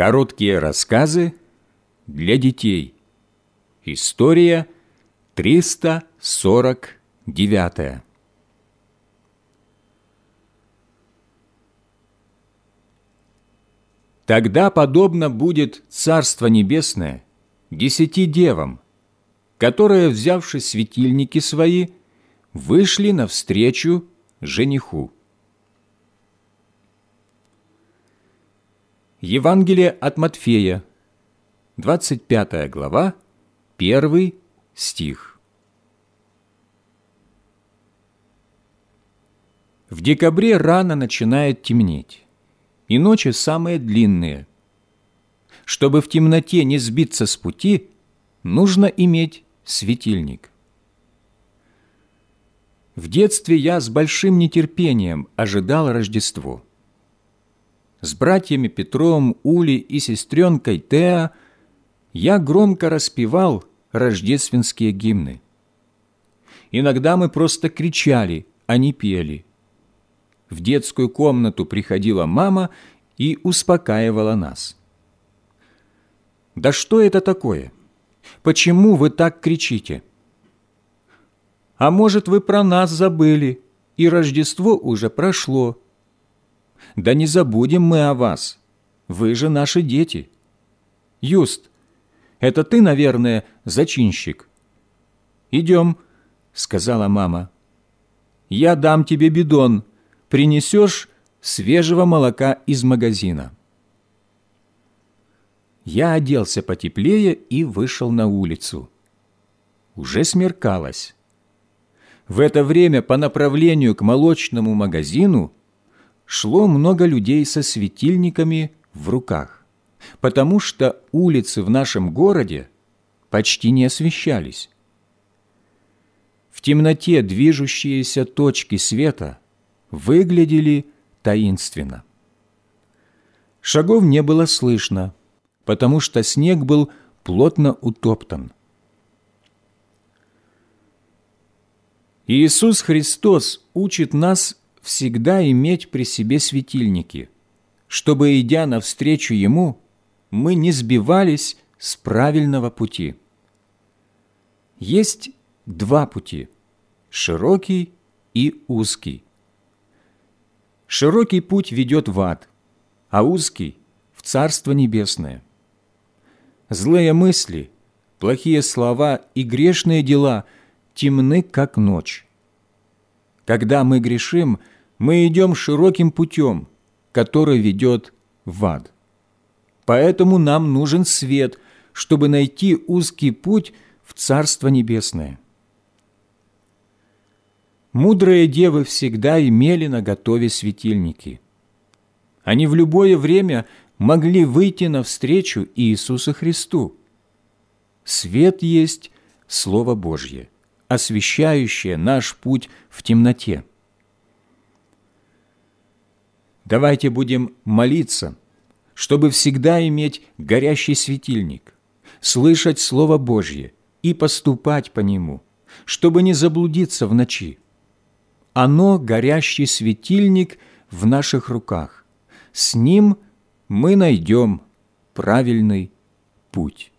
Короткие рассказы для детей. История 349. Тогда подобно будет Царство Небесное десяти девам, которые, взявши светильники свои, вышли навстречу жениху. Евангелие от Матфея, 25 глава, 1 стих. В декабре рано начинает темнеть, и ночи самые длинные. Чтобы в темноте не сбиться с пути, нужно иметь светильник. В детстве я с большим нетерпением ожидал Рождество – с братьями Петром, Ули и сестренкой Теа я громко распевал рождественские гимны. Иногда мы просто кричали, а не пели. В детскую комнату приходила мама и успокаивала нас. «Да что это такое? Почему вы так кричите?» «А может, вы про нас забыли, и Рождество уже прошло?» Да не забудем мы о вас. Вы же наши дети. Юст, это ты, наверное, зачинщик. Идем, сказала мама. Я дам тебе бидон. Принесешь свежего молока из магазина. Я оделся потеплее и вышел на улицу. Уже смеркалось. В это время по направлению к молочному магазину шло много людей со светильниками в руках, потому что улицы в нашем городе почти не освещались. В темноте движущиеся точки света выглядели таинственно. Шагов не было слышно, потому что снег был плотно утоптан. Иисус Христос учит нас всегда иметь при себе светильники, чтобы, идя навстречу Ему, мы не сбивались с правильного пути. Есть два пути – широкий и узкий. Широкий путь ведет в ад, а узкий – в Царство Небесное. Злые мысли, плохие слова и грешные дела темны, как ночь. Когда мы грешим, мы идем широким путем, который ведет в ад. Поэтому нам нужен свет, чтобы найти узкий путь в Царство Небесное. Мудрые девы всегда имели на готове светильники. Они в любое время могли выйти навстречу Иисусу Христу. Свет есть Слово Божье, освещающее наш путь в темноте. Давайте будем молиться, чтобы всегда иметь горящий светильник, слышать Слово Божье и поступать по нему, чтобы не заблудиться в ночи. Оно – горящий светильник в наших руках. С ним мы найдем правильный путь.